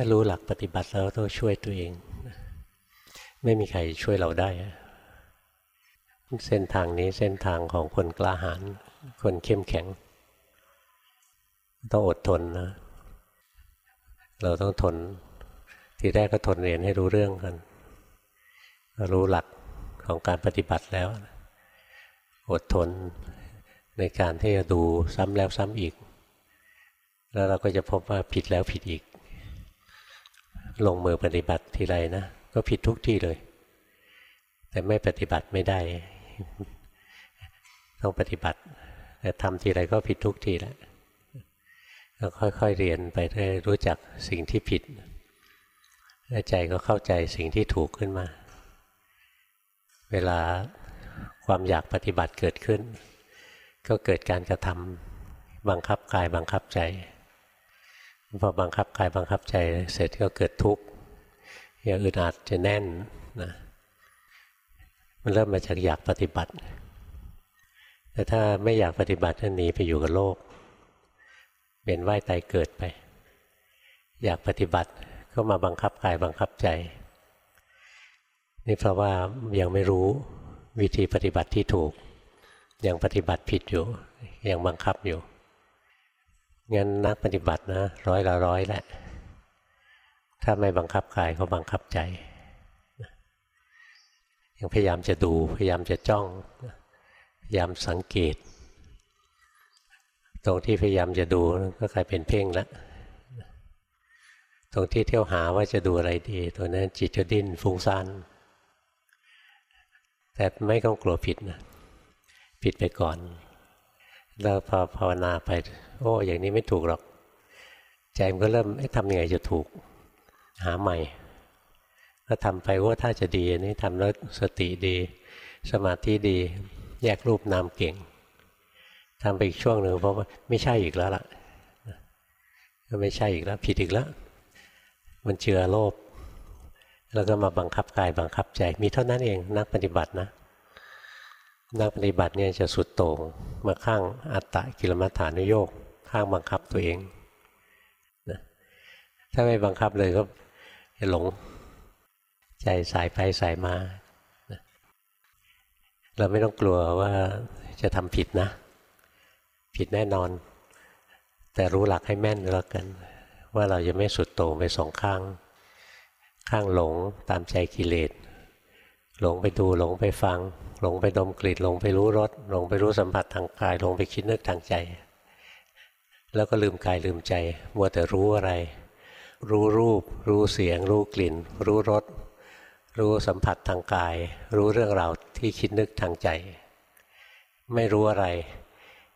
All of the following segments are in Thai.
ถ้ารู้หลักปฏิบัติแล้วต้องช่วยตัวเอง ไม่มีใครช่วยเราได้ เส้นทางนี้เส้นทางของคนกล้าหาญคนเข้มแข็ง ต้องอดทนนะ เราต้องทน ทีแรกก็ทนเรียนให้รู้เรื่องกัน รู้หลักของการปฏิบัติแล้ว อดทนในการที่จะดูซ้ำแล้วซ้ำอีก แล้วเราก็จะพบว่าผิดแล้วผิดอีก ลงมือปฏิบัติทีไรนะก็ผิดทุกที่เลย แต่ไม่ปฏิบัติไม่ได้ ต้องปฏิบัติ แต่ทำทีไรก็ผิดทุกทีแหละเราค่อยๆเรียนไปได้รู้จักสิ่งที่ผิดและใจก็เข้าใจสิ่งที่ถูกขึ้นมา เวลาความอยากปฏิบัติเกิดขึ้น ก็เกิดการกระทำบังคับกายบังคับใจ พอบังคับกายบังคับใจเสร็จก็เกิดทุกข์อย่าอึดอัดจะแน่นนะมันเริ่มมาจากอยากปฏิบัติ แต่ถ้าไม่อยากปฏิบัติก็หนีไปอยู่กับโลกเป็นว่ายตายเกิดไป อยากปฏิบัติก็มาบังคับกายบังคับใจ นี่เพราะว่ายังไม่รู้วิธีปฏิบัติที่ถูก ยังปฏิบัติผิดอยู่ ยังบังคับอยู่ งั้นนักปฏิบัตินะ ร้อยละร้อยแหละถ้าไม่บังคับกายก็บังคับใจยังพยายามจะดูพยายามจะจ้อง พยายามสังเกต ตรงที่พยายามจะดูก็กลายเป็นเพ่งแล้วตรงที่เที่ยวหาว่าจะดูอะไรดี ตัวนั้นจิตจะดิ้นฟุ้งซ่านแต่ไม่ต้องกลัวผิดนะผิดไปก่อน แล้วพอภาวนาไป โอ้อย่างนี้ไม่ถูกหรอก ใจมันก็เริ่มทำยังไงจะถูก หาใหม่ก็ทำไปว่าถ้าจะดีนี่ทำแล้วสติดี สมาธิดี แยกรูปนามเก่งทำไปอีกช่วงหนึ่งเพราะว่าไม่ใช่อีกแล้วล่ะก็ไม่ใช่อีกแล้ว ผิดอีกแล้ว มันเจือโลภแล้วก็มาบังคับกายบังคับใจ มีเท่านั้นเองนักปฏิบัตินะ นักปฏิบัติเนี่ยจะสุดโต่งมาข้างอัตตะกิลมัฏฐานุโยก ข้างบังคับตัวเองนะถ้าไม่บังคับเลยก็จะหลงใจสายไปสายมาเราไม่ต้องกลัวว่าจะทำผิดนะ ผิดแน่นอน แต่รู้หลักให้แม่นแล้วกัน ว่าเราจะไม่สุดโต่งไปสองข้าง ข้างหลงตามใจกิเลสหลงไปดูหลงไปฟัง หลงไปดมกลิ่นหลงไปรู้รสหลงไปรู้สัมผัสทางกาย หลงไปคิดนึกทางใจ แล้วก็ลืมกายลืมใจมัวแต่รู้อะไร รู้รูป รู้เสียง รู้กลิ่น รู้รสรู้สัมผัสทางกาย รู้เรื่องราวที่คิดนึกทางใจ ไม่รู้อะไร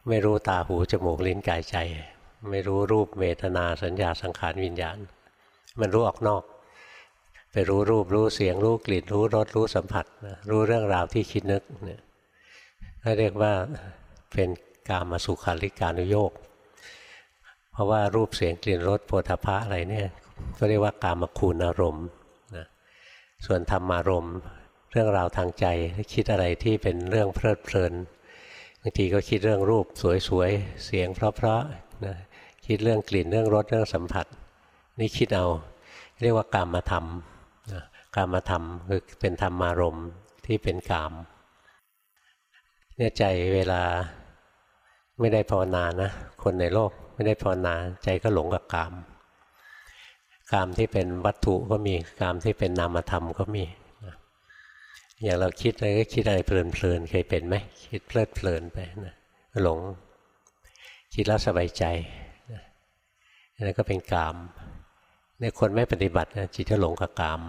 ไม่รู้ตาหูจมูกลิ้นกายใจ ไม่รู้รูปเวทนาสัญญาสังขารวิญญาณ มันรู้ออกนอก ไปรู้รูปรู้เสียง รู้กลิ่น รู้รสรู้สัมผัสรู้เรื่องราวที่คิดนึกเนี่ยเรียกว่าเป็นกามาสุขาริการุโยก เพราะว่ารูปเสียงกลิ่นรสโผฏฐะอะไรเนี่ยก็เรียกว่ากามคุณอารมณ์นะส่วนธรรมารมณ์ เรื่องราวทางใจคิดอะไรที่เป็นเรื่องเพลิดเพลินบางทีก็คิดเรื่องรูปสวยๆเสียงเพราะๆนะคิดเรื่องกลิ่นเรื่องรสเรื่องสัมผัส นี่คิดเอา เรียกว่ากามมาธรรมกามมาธรรมคือเป็นธรรมารมณ์ที่เป็นกามเนี่ยใจเวลาไม่ได้ภาวนานะคนในโลก ไม่ได้ภาวนาใจก็หลงกับกามกามที่เป็นวัตถุก็มีกามที่เป็นนามธรรมก็มีอย่างเราคิดอะไรก็คิดอะไรเพลินๆเคยเป็นไหมคิดเพลิดเพลินไปนะหลงคิดแล้วสบายใจนั่นก็เป็นกามในคนไม่ปฏิบัตินะจิตจะหลงกับกาม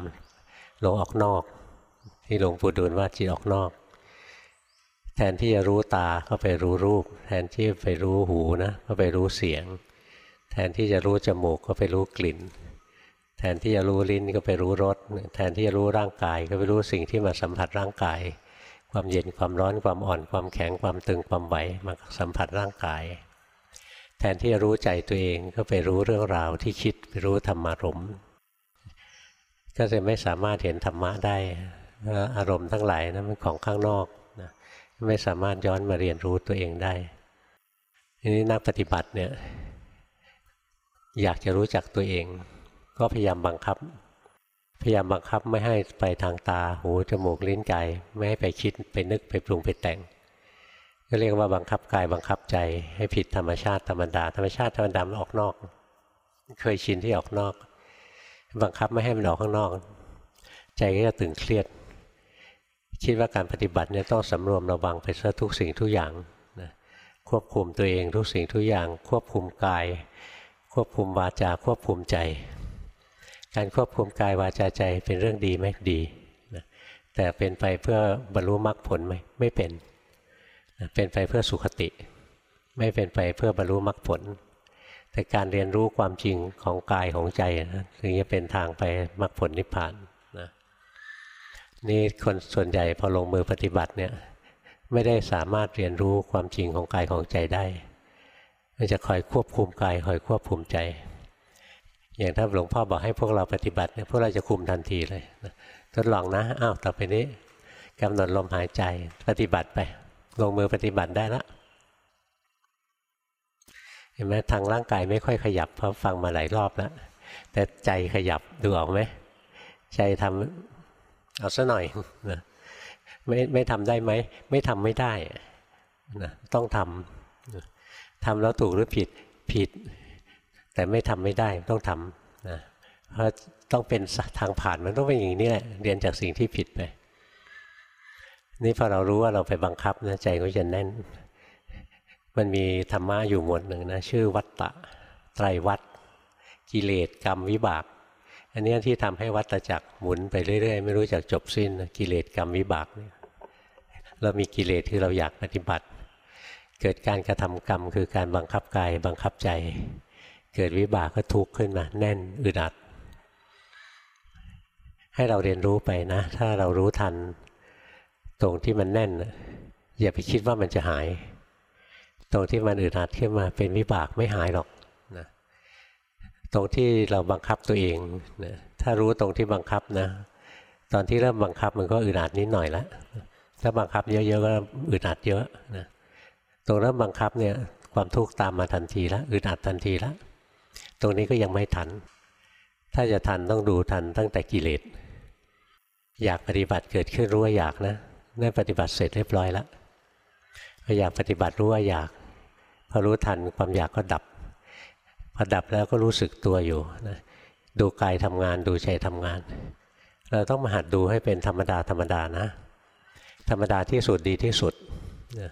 หลงออกนอก ที่หลวงปู่ดูลว่าจิตออกนอก แทนที่จะรู้ตาก็ไปรู้รูป แทนที่ไปรู้หูนะก็ไปรู้เสียง แทนที่จะรู้จมูกก็ไปรู้กลิ่น แทนที่จะรู้ลิ้นก็ไปรู้รสแทนที่จะรู้ร่างกายก็ไปรู้สิ่งที่มาสัมผัสร่างกาย ความเย็นความร้อนความอ่อนความแข็งความตึงความไหวมาสัมผัสร่างกาย แทนที่จะรู้ใจตัวเองก็ไปรู้เรื่องราวที่คิดไปรู้ธรรมารมณ์ก็จะไม่สามารถเห็นธรรมะได้อารมณ์ทั้งหลายนะมันของข้างนอก ไม่สามารถย้อนมาเรียนรู้ตัวเองได้ทีนี้นักปฏิบัติเนี่ยอยากจะรู้จักตัวเอง ก็พยายามบังคับ พยายามบังคับไม่ให้ไปทางตาหูจมูกลิ้นกายไม่ให้ไปคิดไปนึกไปปรุงไปแต่ง ก็เรียกว่าบังคับกายบังคับใจให้ผิดธรรมชาติธรรมดา ธรรมชาติธรรมดามันออกนอก เคยชินที่ออกนอก บังคับไม่ให้มันออกข้างนอก ใจก็จะตึงเครียด คิดว่าการปฏิบัติเนี่ยต้องสำรวมระวังไปซะทุกสิ่งทุกอย่างนะควบคุมตัวเองทุกสิ่งทุกอย่าง ควบคุมกาย ควบคุมวาจาควบคุมใจ การควบคุมกายวาจาใจเป็นเรื่องดีไหมดีนะแต่เป็นไปเพื่อบรรลุมรรคผลไหมไม่เป็นนะเป็นไปเพื่อสุขติ ไม่เป็นไปเพื่อบรรลุมรรคผล แต่การเรียนรู้ความจริงของกายของใจนะถึงจะเป็นทางไปมรรคผลนิพพาน นี่คนส่วนใหญ่พอลงมือปฏิบัติเนี่ยไม่ได้สามารถเรียนรู้ความจริงของกายของใจได้ มันจะคอยควบคุมกายคอยควบคุมใจ อย่างถ้าหลวงพ่อบอกให้พวกเราปฏิบัติเนี่ยพวกเราจะคุมทันทีเลยทดลองนะอ้าวต่อไปนี้กำหนดลมหายใจปฏิบัติไป ลงมือปฏิบัติได้ละเห็นไหมทางร่างกายไม่ค่อยขยับเพราะฟังมาหลายรอบแล้วแต่ใจขยับดูออกไหมใจทำ เอาซะหน่อยนะไม่ไม่ทำได้ไหม ไม่ทำไม่ได้นะต้องทำทำแล้วถูกหรือผิดผิด แต่ไม่ทำไม่ได้ต้องทำนะเพราะต้องเป็นทางผ่านมันต้องเป็นอย่างนี้แหละเรียนจากสิ่งที่ผิดไปนี่พอเรารู้ว่าเราไปบังคับนะใจก็จะแน่น มันมีธรรมะอยู่หมวดหนึ่งนะชื่อวัตตะไตรวัตกิเลสกรรมวิบาก อันนี้ที่ทำให้วัตจักรหมุนไปเรื่อยๆ ไม่รู้จักจบสิ้นกิเลสกรรมวิบากเนี่ยเรามีกิเลสที่เราอยากปฏิบัติ เกิดการกระทำกรรมคือการบังคับกายบังคับใจ เกิดวิบากก็ทุกข์ขึ้นมาแน่นอึดอัด ให้เราเรียนรู้ไปนะ ถ้าเรารู้ทันตรงที่มันแน่น อย่าไปคิดว่ามันจะหาย ตรงที่มันอึดอัดขึ้นมาเป็นวิบากไม่หายหรอก ตรงที่เราบังคับตัวเองนะถ้ารู้ตรงที่บังคับนะ ตอนที่เริ่มบังคับมันก็อึดอัดนิดหน่อยล้วถ้าบังคับเยอะๆก็อึดอัดเยอะนะตรงเริ่มบังคับเนี่ยความทุกข์ตามมาทันทีล้วอึดอัดทันทีล้วตรงนี้ก็ยังไม่ทัน ถ้าจะทันต้องดูทันตั้งแต่กิเลสอยากปฏิบัติเกิดขึ้นรู้ว่าอยากนะได้ปฏิบัติเสร็จเรียบร้อยแล้วพออยากปฏิบัติรู้ว่าอยากพอรู้ทันความอยากก็ดับ พอดับแล้วก็รู้สึกตัวอยู่นะดูกายทำงานดูใจทำงาน เราต้องมาหัดดูให้เป็นธรรมดาธรรมดานะ ธรรมดาที่สุดดีที่สุดนะ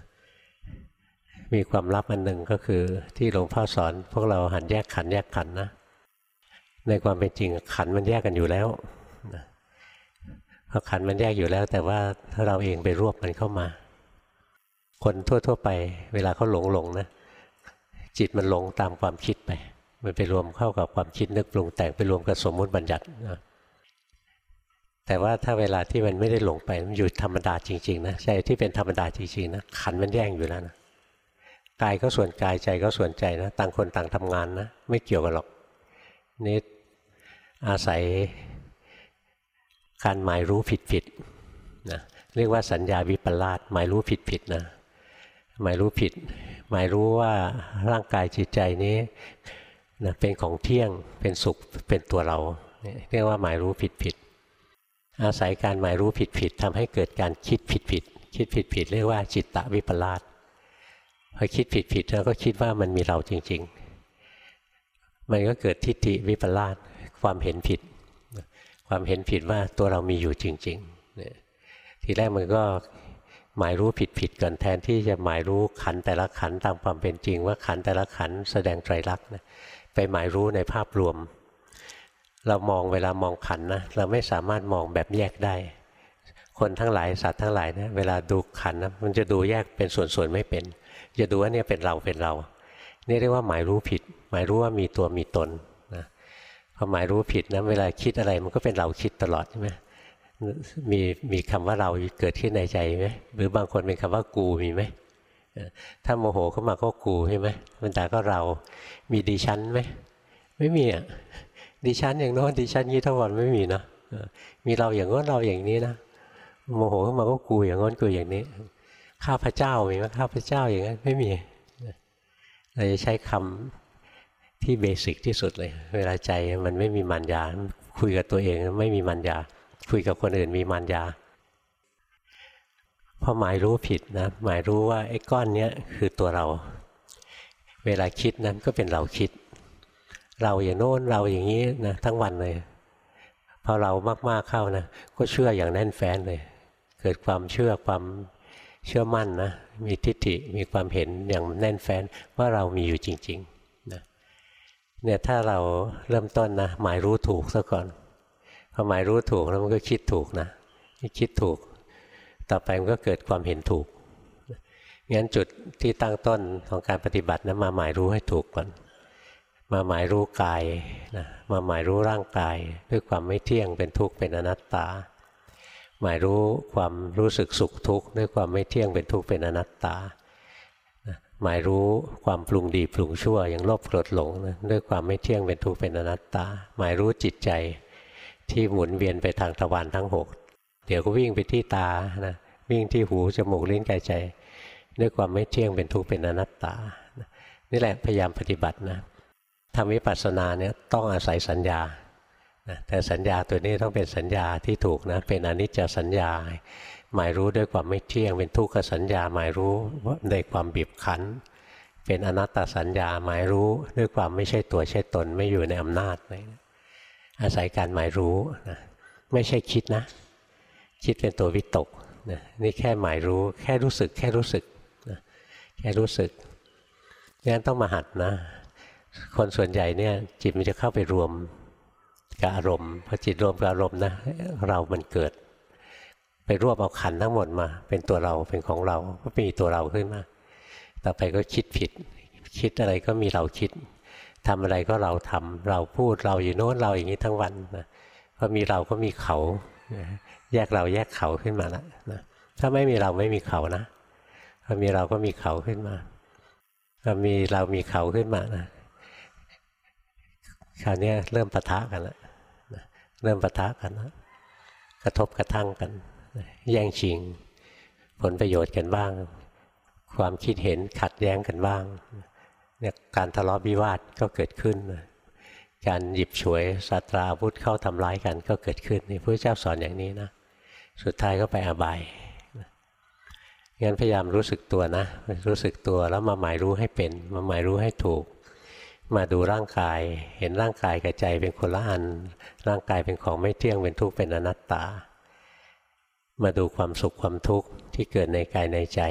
มีความลับอันหนึ่งก็คือที่หลวงพ่อสอน พวกเราหันแยกขันแยกขันนะ ในความเป็นจริงขันมันแยกกันอยู่แล้วพอขันมันแยกอยู่แล้ว แต่ว่าเราเองไปรวบมันเข้ามา คนทั่ว ๆ ไป เวลาเขาหลงหลงนะจิตมันหลงตามความคิดไป มันไปรวมเข้ากับความคิดนึกปรุงแต่งไปรวมกับสมมุติบัญญัตินะแต่ว่าถ้าเวลาที่มันไม่ได้หลงไปมันอยู่ธรรมดาจริงๆนะใจที่เป็นธรรมดาจริงๆนะขันมันแยกอยู่แล้วนะกายก็ส่วนกายใจก็ส่วนใจนะต่างคนต่างทำงานนะไม่เกี่ยวกันหรอกนี่อาศัยการหมายรู้ผิดๆนะเรียกว่าสัญญาวิปลาสหมายรู้ผิดๆนะหมายรู้ผิด หมายรู้ว่าร่างกายจิตใจนี้ นะเป็นของเที่ยงเป็นสุขเป็นตัวเรา เรียกว่าหมายรู้ผิดๆอาศัยการหมายรู้ผิดๆทำให้เกิดการคิดผิดๆคิดผิดๆเรียกว่าจิตตวิปลาสพอคิดผิดๆแล้วก็คิดว่ามันมีเราจริง ๆ มันก็เกิดทิฏฐิวิปลาสความเห็นผิด ความเห็นผิดว่าตัวเรามีอยู่จริงๆทีแรกมันก็หมายรู้ผิดๆก่อนแทนที่จะหมายรู้ขันแต่ละขันตามความเป็นจริง ว่าขันแต่ละขันแสดงไตรลักษณ์ ไปหมายรู้ในภาพรวม เรามองเวลามองขันนะเราไม่สามารถมองแบบแยกได้ คนทั้งหลายสัตว์ทั้งหลายนะเวลาดูขันนะมันจะดูแยกเป็นส่วนๆไม่เป็น จะดูว่าเนี่ยเป็นเราเป็นเรา นี่เรียกว่าหมายรู้ผิด หมายรู้ว่ามีตัวมีตนนะพอหมายรู้ผิดนะเวลาคิดอะไรมันก็เป็นเราคิดตลอดใช่ไหมมีมีคำว่าเราเกิดขึ้นในใจไหมหรือบางคนเป็นคำว่ากูมีไหม ถ้าโมโหเข้ามาก็กูใช่ไหมมันแต่ก็เรา มีดิฉันไหมไม่มีอะดิฉันอย่างโน้นดิฉันยี่ทั้งวันไม่มีนะมีเราอย่างโน้นเราอย่างนี้นะโมโหเข้ามาก็กูอย่างโน้นกูอย่างนี้ ข้าพเจ้ามีไหมข้าพเจ้าอย่างนั้นไม่มีเราจะใช้คที่เบสิกที่สุดเลย เวลาใจมันไม่มีมันยาคุยกับตัวเองไม่มีมันยาคุยกับคนอื่นมีมันยา พอหมายรู้ผิดนะหมายรู้ว่าไอ้ก้อนนี้คือตัวเรา เวลาคิดนั้นก็เป็นเราคิด เราอย่างโน้นเราอย่างนี้นะทั้งวันเลยพอเรามากๆเข้านะก็เชื่ออย่างแน่นแฟ้นเลย เกิดความเชื่อความเชื่อมั่นนะมีทิฏฐิมีความเห็นอย่างแน่นแฟ้นว่าเรามีอยู่จริงๆนะเนี่ยถ้าเราเริ่มต้นนะหมายรู้ถูกซะก่อนพอหมายรู้ถูกแล้วมันก็คิดถูกนะคิดถูก ต่อไปมันก็เกิดความเห็นถูกงั้นจุดที่ตั้งต้นของการปฏิบัตินะมาหมายรู้ให้ถูกก่อน มาหมายรู้กายนะมาหมายรู้ร่างกาย ด้วยความไม่เที่ยงเป็นทุกข์เป็นอนัตตา หมายรู้ความรู้สึกสุขทุกข์ด้วยความไม่เที่ยงเป็นทุกข์เป็นอนัตตาหมายรู้ความปรุงดีปรุงชั่วอย่างโลภโกรธหลงนะด้วยความไม่เที่ยงเป็นทุกข์เป็นอนัตตา หมายรู้จิตใจที่หมุนเวียนไปทางตะวันทั้งหกเดี๋ยวก็วิ่งไปที่ตานะ วิ่งที่หูจมูกลิ้นกายใจด้วยความไม่เที่ยงเป็นทุกข์เป็นอนัตตา นี่แหละพยายามปฏิบัตินะทำวิปัสสนาเนี่ยต้องอาศัยสัญญาแต่สัญญาตัวนี้ต้องเป็นสัญญาที่ถูกนะเป็นอนิจจสัญญา หมายรู้ด้วยความไม่เที่ยง เป็นทุกขสัญญา หมายรู้ในความบีบคั้น เป็นอนัตตสัญญาหมายรู้ด้วยความไม่ใช่ตัวใช่ตนไม่อยู่ในอำนาจอาศัยการหมายรู้นะไม่ใช่คิดนะ คิดเป็นตัววิตก นะนี่แค่หมายรู้แค่รู้สึกแค่รู้สึกนะแค่รู้สึกงั้นต้องมาหัดนะ คนส่วนใหญ่เนี่ยจิตมันจะเข้าไปรวมกับอารมณ์พอจิตรวมกับอารมณ์นะเรามันเกิด ไปรวบเอาขันทั้งหมดมา เป็นตัวเราเป็นของเราก็มีตัวเราขึ้นมา ต่อไปก็คิดผิด คิดอะไรก็มีเราคิดทำอะไรก็เราทำเราพูดเราอยู่โน้นเราอย่างนี้ทั้งวันนะพอมีเราก็มีเขา แยกเราแยกเขาขึ้นมาแล้วนะถ้าไม่มีเราไม่มีเขานะพอมีเราก็มีเขาขึ้นมาพอมีเรามีเขาขึ้นมานะคราวนี้เริ่มปะทะกันแล้วเริ่มปะทะกันนะกระทบกระทั่งกัน แย่งชิง ผลประโยชน์กันบ้าง ความคิดเห็นขัดแย้งกันบ้างเนี่ยการทะเลาะวิวาทก็เกิดขึ้น การหยิบฉวยสัตราพุธเข้าทำร้ายกันก็เกิดขึ้นนี่พระเจ้าสอนอย่างนี้นะ สุดท้ายก็ไปอบายงั้นพยายามรู้สึกตัวนะ รู้สึกตัวแล้วมาหมายรู้ให้เป็น มาหมายรู้ให้ถูก มาดูร่างกาย เห็นร่างกายกับใจเป็นคนละอัน ร่างกายเป็นของไม่เที่ยงเป็นทุกข์เป็นอนัตตา มาดูความสุขความทุกข์ที่เกิดในกายในใจ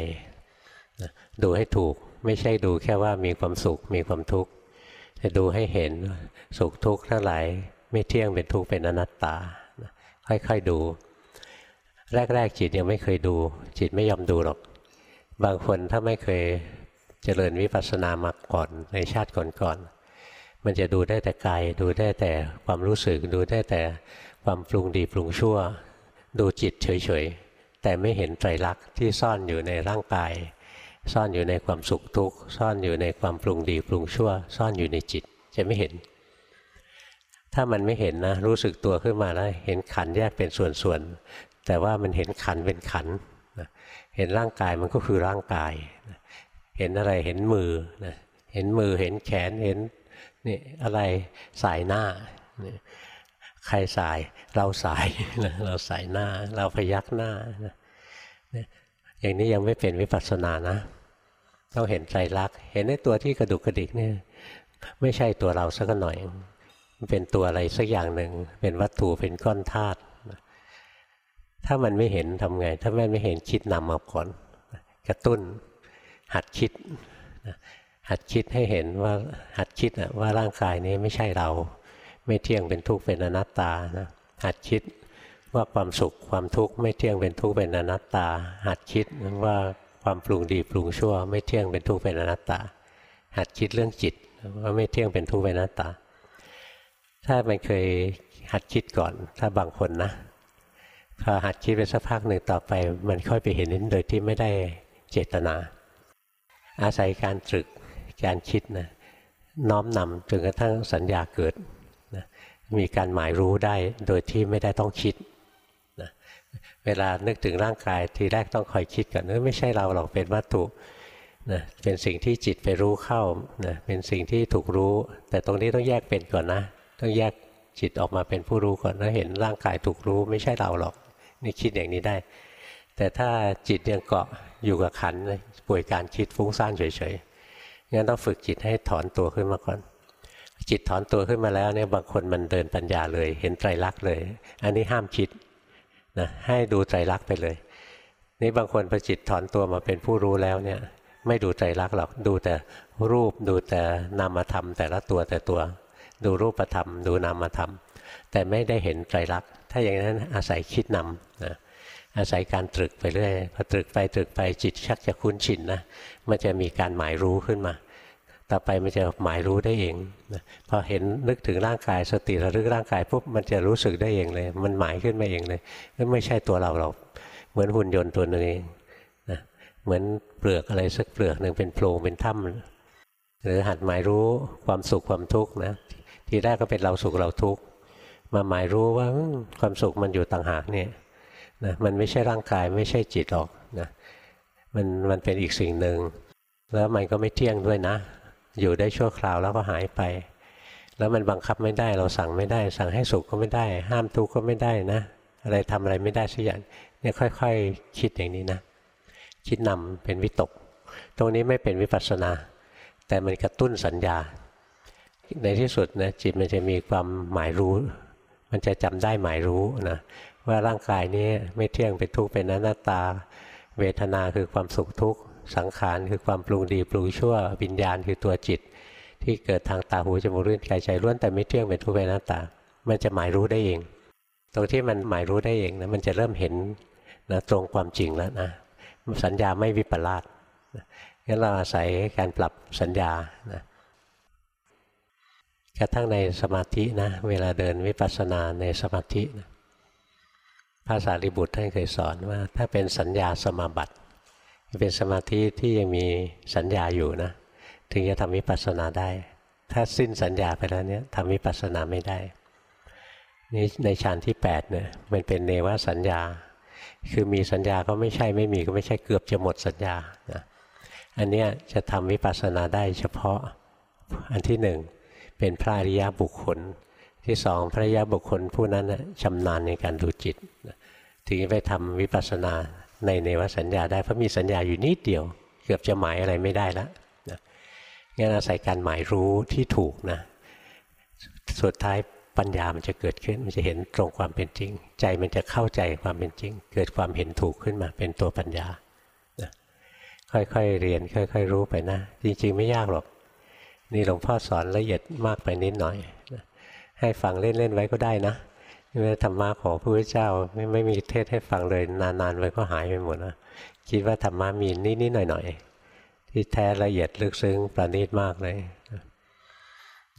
ดูให้ถูกไม่ใช่ดูแค่ว่ามีความสุขมีความทุกข์แต่ดูให้เห็นสุขทุกข์ทั้งหลายไม่เที่ยงเป็นทุกข์เป็นอนัตตา ค่อยๆดู แรก ๆ จิตยังไม่เคยดู จิตไม่ยอมดูหรอก บางคนถ้าไม่เคยเจริญวิปัสสนามาก่อนในชาติก่อนๆมันจะดูได้แต่กายดูได้แต่ความรู้สึก ดูได้แต่ความปรุงดีปรุงชั่ว ดูจิตเฉยๆแต่ไม่เห็นไตรลักษณ์ที่ซ่อนอยู่ในร่างกาย ซ่อนอยู่ในความสุขทุกข์ซ่อนอยู่ในความปรุงดีปรุงชั่ว ซ่อนอยู่ในจิตจะไม่เห็น ถ้ามันไม่เห็นนะรู้สึกตัวขึ้นมาแล้วเห็นขันแยกเป็นส่วนๆ แต่ว่ามันเห็นขันเป็นขันเห็นร่างกายมันก็คือร่างกายเห็นอะไรเห็นมือนะเห็นมือเห็นแขนเห็นนี่อะไรสายหน้าใครสายเราสายนะเราสายหน้า เราพยักหน้านะอย่างนี้ยังไม่เป็นวิปัสสนานะ ต้องเห็นใจรัก เห็นในตัวที่กระดุกกระดิกเนี่ยไม่ใช่ตัวเราสักหน่อย มันเป็นตัวอะไรสักอย่างหนึ่งเป็นวัตถุเป็นก้อนธาตุ ถ้ามันไม่เห็นทำไง ถ้าแม่ไม่เห็นคิดนำมาก่อน กระตุ้น หัดคิด หัดคิดให้เห็นว่าหัดคิดว่าร่างกายนี้ไม่ใช่เรา ไม่เที่ยงเป็นทุกข์เป็นอนัตตานะหัดคิดว่าความสุขความทุกข์ไม่เที่ยงเป็นทุกข์เป็นอนัตตา หัดคิดว่าความปรุงดีปรุงชั่ว ไม่เที่ยงเป็นทุกข์เป็นอนัตตา หัดคิดเรื่องจิตว่าไม่เที่ยงเป็นทุกข์เป็นอนัตตา ถ้ามันเคยหัดคิดก่อน ถ้าบางคนนะ พอหัดคิดไปสักพักหนึ่งต่อไป มันค่อยไปเห็นนั้นโดยที่ไม่ได้เจตนา อาศัยการตรึกการคิดนะน้อมนำจนกระทั่งสัญญาเกิดนะมีการหมายรู้ได้โดยที่ไม่ได้ต้องคิดนะเวลานึกถึงร่างกายทีแรกต้องคอยคิดก่อนเออไม่ใช่เราหรอกเป็นวัตถุนะเป็นสิ่งที่จิตไปรู้เข้านะเป็นสิ่งที่ถูกรู้ แต่ตรงนี้ต้องแยกเป็นก่อนนะ ต้องแยกจิตออกมาเป็นผู้รู้ก่อนแล้วเห็นร่างกายถูกรู้ไม่ใช่เราหรอก นี่คิดอย่างนี้ได้ แต่ถ้าจิตยังเกาะอยู่กับขันป่วยการคิดฟุ้งซ่านเฉยๆงั้นต้องฝึกจิตให้ถอนตัวขึ้นมาก่อน จิตถอนตัวขึ้นมาแล้วเนี่ยบางคนมันเดินปัญญาเลย เห็นไตรลักษณ์เลย อันนี้ห้ามคิดนะให้ดูไตรลักษณ์ไปเลย นี่บางคนพอจิตถอนตัวมาเป็นผู้รู้แล้วเนี่ยไม่ดูไตรลักษณ์หรอกดูแต่รูปดูแต่นามธรรม แต่ละตัวแต่ตัว ดูรูปธรรม ดูนามธรรม แต่ไม่ได้เห็นไตรลักษณ์ ถ้าอย่างนั้นอาศัยคิดนำนะอาศัยการตรึกไปเรื่อยพอตรึกไปตรึกไปจิตชักจะคุ้นชินนะมันจะมีการหมายรู้ขึ้นมา ต่อไปมันจะหมายรู้ได้เองนะพอเห็นนึกถึงร่างกายสติระลึกร่างกายปุ๊บมันจะรู้สึกได้เองเลย มันหมายขึ้นมาเองเลยไม่ใช่ตัวเราหรอกเหมือนหุ่นยนต์ตัวหนึ่งเองนะเหมือนเปลือกอะไรสักเปลือกหนึ่งเป็นโพรงเป็นถ้ำหรือหัดหมายรู้ความสุขความทุกข์นะทีแรกก็เป็นเราสุขเราทุกข์ มาหมายรู้ว่าความสุขมันอยู่ต่างหากเนี่ยนะมันไม่ใช่ร่างกายไม่ใช่จิตหรอกนะมันมันเป็นอีกสิ่งหนึ่ง แล้วมันก็ไม่เที่ยงด้วยนะ อยู่ได้ชั่วคราวแล้วก็หายไป แล้วมันบังคับไม่ได้เราสั่งไม่ได้ สั่งให้สุขก็ไม่ได้ ห้ามทุกข์ก็ไม่ได้นะ อะไรทำอะไรไม่ได้สักอย่างเนี่ยค่อยๆคคิดอย่างนี้นะ คิดนำเป็นวิตก ตรงนี้ไม่เป็นวิปัสสนา แต่มันกระตุ้นสัญญา ในที่สุดนะจิตมันจะมีความหมายรู้ มันจะจำได้หมายรู้นะว่าร่างกายนี้ไม่เที่ยงเป็นทุกข์เป็นอนัตตา เวทนาคือความสุขทุกข์สังขารคือความปรุงดีปรุงชั่ววิญญาณคือตัวจิต ที่เกิดทางตาหูจมูกลิ้นกายใจล้วนแต่ไม่เที่ยงเป็นทุกข์เป็นอนัตตา มันจะหมายรู้ได้เอง ตรงที่มันหมายรู้ได้เองนะมันจะเริ่มเห็นนะตรงความจริงแล้วนะสัญญาไม่วิปลาสงั้นเราอาศัยการปรับสัญญานะ กระทั่งในสมาธินะ เวลาเดินวิปัสสนาในสมาธินะภาษาลิบุตรท่านเคยสอนว่า ถ้าเป็นสัญญาสมาบัติเป็นสมาธิที่ยังมีสัญญาอยู่นะ ถึงจะทำวิปัสสนาได้ ถ้าสิ้นสัญญาไปแล้วเนี่ยทำวิปัสสนาไม่ได้นี่ในฌานที่8เนี่ยมันเป็นเนวสัญญา คือมีสัญญาก็ไม่ใช่ไม่มีก็ไม่ใช่เกือบจะหมดสัญญานะอันนี้จะทำวิปัสสนาได้เฉพาะอันที่หนึ่ง เป็นพระอริยบุคคล ที่สองพระอริยบุคคลผู้นั้นชำนาญในการดูจิต ถึงไปทำวิปัสสนาในเนวสัญญาได้เพราะมีสัญญาอยู่นิดเดียว เกือบจะหมายอะไรไม่ได้แล้วงั้นอาศัยการหมายรู้ที่ถูกนะ สุดท้ายปัญญามันจะเกิดขึ้น มันจะเห็นตรงความเป็นจริง ใจมันจะเข้าใจความเป็นจริง เกิดความเห็นถูกขึ้นมาเป็นตัวปัญญา ค่อยๆเรียนค่อย ๆ รู้ไปนะ จริง ๆ ไม่ยากหรอก นี่หลวงพ่อสอนละเอียดมากไปนิดหน่อย ให้ฟังเล่น ๆ ไว้ก็ได้นะนี่ธรรมะของพระพุทธเจ้าไม่ไม่มีเทศให้ฟังเลยนานๆไปก็หายไปหมดนะคิดว่าธรรมะมีนิดๆหน่อยๆที่แท้ละเอียดลึกซึ้งประณีตมากเลย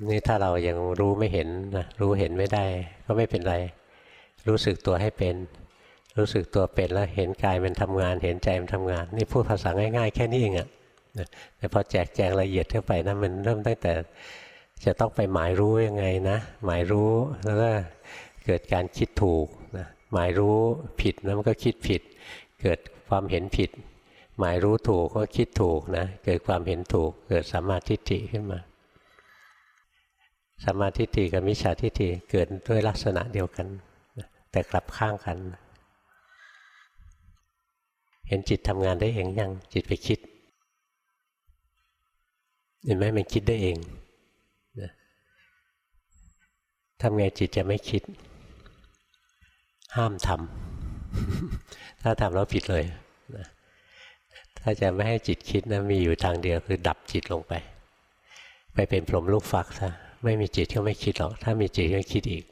นี่ถ้าเรายังรู้ไม่เห็นนะรู้เห็นไม่ได้ก็ไม่เป็นไร รู้สึกตัวให้เป็น รู้สึกตัวเป็นแล้วเห็นกายมันทำงาน เห็นใจมันทำงาน นี่พูดภาษาง่าย ๆ แค่นี้เองอะ แต่พอแจกแจงละเอียดเข้าไปนะมันเริ่มตั้งแต่จะต้องไปหมายรู้ยังไงนะ หมายรู้แล้วก็เกิดการคิดถูกนะหมายรู้ผิดแล้วมันก็คิดผิด เกิดความเห็นผิด หมายรู้ถูกก็คิดถูกนะเกิดความเห็นถูก เกิดสัมมาทิฏฐิขึ้นมาสัมมาทิฏฐิกับมิจฉาทิฏฐิเกิดด้วยลักษณะเดียวกัน แต่กลับข้างกัน เห็นจิตทำงานได้เองยังจิตไปคิด เห็นไหมมันคิดได้เองทำไงจิตจะไม่คิด ห้ามทำถ้าทำแล้วผิดเลยถ้าจะไม่ให้จิตคิดนะมีอยู่ทางเดียวคือดับจิตลงไป ไปเป็นพรหมลูกฟักซะไม่มีจิตก็ไม่คิดหรอก ถ้ามีจิตก็คิดอีก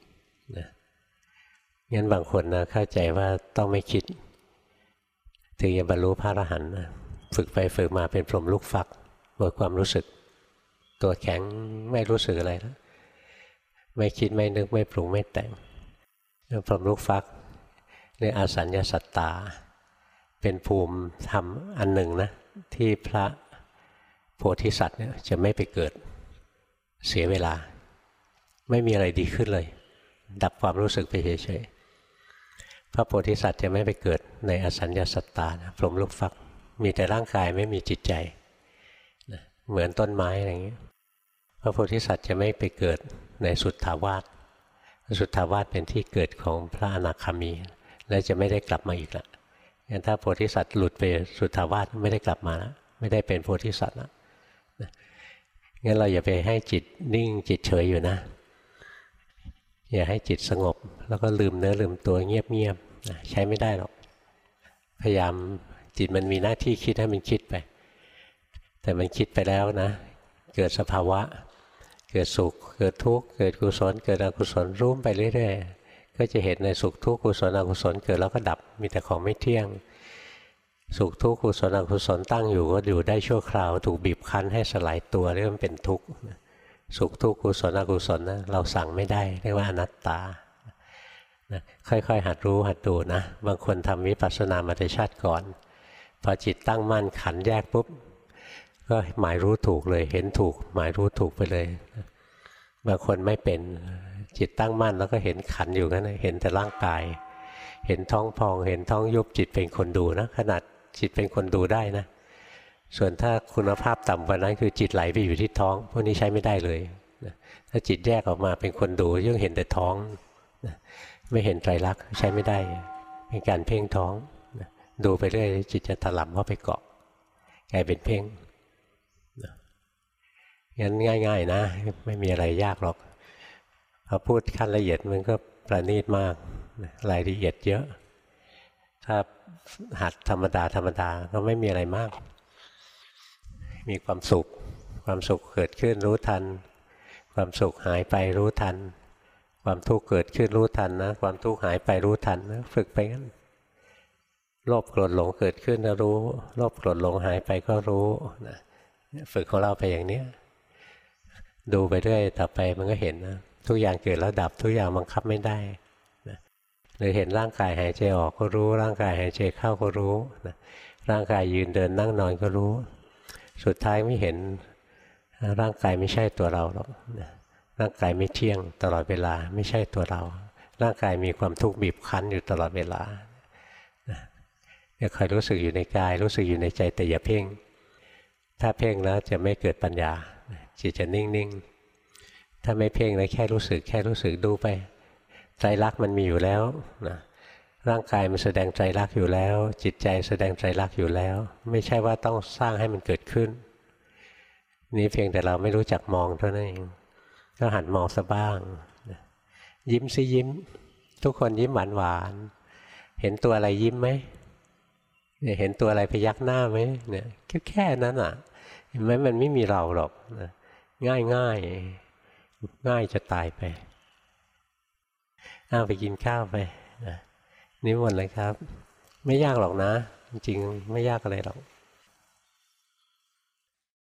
นะงั้นบางคนนะเข้าใจว่าต้องไม่คิด ถึงจะบรรลุพระอรหันต์นะฝึกไปฝึกมาเป็นพรหมลูกฟักหมดความรู้สึก ตัวแข็งไม่รู้สึกอะไรแล้วไม่คิดไม่นึกไม่ปรุงไม่แต่งพรหมลูกฟักเรียกอาสัญญาสัตตา เป็นภูมิธรรมอันหนึ่งนะที่พระโพธิสัตว์เนี่ยจะไม่ไปเกิดเสียเวลา ไม่มีอะไรดีขึ้นเลย ดับความรู้สึกไปเฉยๆพระโพธิสัตว์จะไม่ไปเกิดในอสัญญาสัตตานะพรหมลูกฟัก มีแต่ร่างกายไม่มีจิตใจเหมือนต้นไม้อะไรอย่างนี้ พระโพธิสัตว์จะไม่ไปเกิดในสุทธาวาสสุทธาวาสเป็นที่เกิดของพระอนาคามี และจะไม่ได้กลับมาอีกละงั้นถ้าโพธิสัตว์หลุดไปสุทธาวาสไม่ได้กลับมาแล้วไม่ได้เป็นโพธิสัตว์แล้วงั้นเราอย่าไปให้จิตนิ่งจิตเฉยอยู่นะ อย่าให้จิตสงบ แล้วก็ลืมเนื้อลืมตัวเงียบๆใช้ไม่ได้หรอก พยายามจิตมันมีหน้าที่คิดให้มันคิดไป แต่มันคิดไปแล้วนะ เกิดสภาวะ เกิดสุข เกิดทุกข์ เกิดกุศล เกิดอกุศลรุ่มไปเรื่อยๆ ก็จะเห็นในสุขทุกข์กุศลอกุศลเกิดแล้วก็ดับ มีแต่ของไม่เที่ยง สุขทุกข์กุศลอกุศลตั้งอยู่ก็อยู่ได้ชั่วคราว ถูกบีบคั้นให้สลายตัวเรียกว่าเป็นทุกข์ สุขทุกข์กุศลอกุศลนะเราสั่งไม่ได้เรียกว่าอนัตตานะค่อยๆ หัดรู้หัดดูนะ บางคนทำวิปัสสนามาแต่ชาติก่อน พอจิตตั้งมั่นขันแยกปุ๊บ ก็หมายรู้ถูกเลย เห็นถูก หมายรู้ถูกไปเลยบางคนไม่เป็นจิตตั้งมั่นแล้วก็เห็นขันอยู่นั่นเห็นแต่ร่างกาย เห็นท้องพอง เห็นท้องยุบจิตเป็นคนดูนะขนาดจิตเป็นคนดูได้นะ ส่วนถ้าคุณภาพต่ำกว่านั้นคือจิตไหลไปอยู่ที่ท้อง พวกนี้ใช้ไม่ได้เลยถ้าจิตแยกออกมาเป็นคนดูยังเห็นแต่ท้องไม่เห็นไตรลักษณ์ใช้ไม่ได้ เป็นการเพ่งท้องดูไปเรื่อยจิตจะถลำเข้าไปเกาะกลายเป็นเพ่ง งั้นง่าย ๆ นะ ไม่มีอะไรยากหรอกพอพูดขั้นละเอียดมันก็ประณีตมากรายละเอียดเยอะ ถ้าหัดธรรมดาธรรมดาก็ไม่มีอะไรมาก มีความสุข ความสุขเกิดขึ้นรู้ทัน ความสุขหายไปรู้ทัน ความทุกข์เกิดขึ้นรู้ทันนะความทุกข์หายไปรู้ทันนะฝึกไปงั้นโลภโกรธหลงเกิดขึ้นก็รู้โลภโกรธหลงหายไปก็รู้นะฝึกของเราไปอย่างเนี้ย ดูไปเรื่อยต่อไปมันก็เห็นนะทุกอย่างเกิดแล้วดับทุกอย่างบังคับไม่ได้นะหรือเห็นร่างกายหายใจออกก็รู้ ร่างกายหายใจเข้าก็รู้นะร่างกายยืนเดินนั่งนอนก็รู้ สุดท้ายไม่เห็นร่างกายไม่ใช่ตัวเราหรอกนะร่างกายไม่เที่ยงตลอดเวลาไม่ใช่ตัวเรา ร่างกายมีความทุกข์บีบคั้นอยู่ตลอดเวลาเนี่ยคอยรู้สึกอยู่ในกาย รู้สึกอยู่ในใจแต่อย่าเพ่ง ถ้าเพ่งแล้วจะไม่เกิดปัญญา จิตจะนิ่งๆ ถ้าไม่เพ่งแล้วแค่รู้สึก แค่รู้สึกดูไปใจรักมันมีอยู่แล้วนะร่างกายมันแสดงใจรักอยู่แล้ว จิตใจแสดงใจรักอยู่แล้ว ไม่ใช่ว่าต้องสร้างให้มันเกิดขึ้น นี้เพียงแต่เราไม่รู้จักมองเท่านั้นเองก็หันมองซะบ้าง ยิ้มซิยิ้ม ทุกคนยิ้มหวานหวานเห็นตัวอะไรยิ้มไหมเห็นตัวอะไรพยักหน้าไหมเนี่ยแค่แค่นั้นอะเห็นไหมมันไม่มีเราหรอกนะ ง่ายง่ายง่ายจะตายไปเอาไปกินข้าวไปนะนี่หมดเลยครับ ไม่ยากหรอกนะ จริงๆไม่ยากอะไรหรอก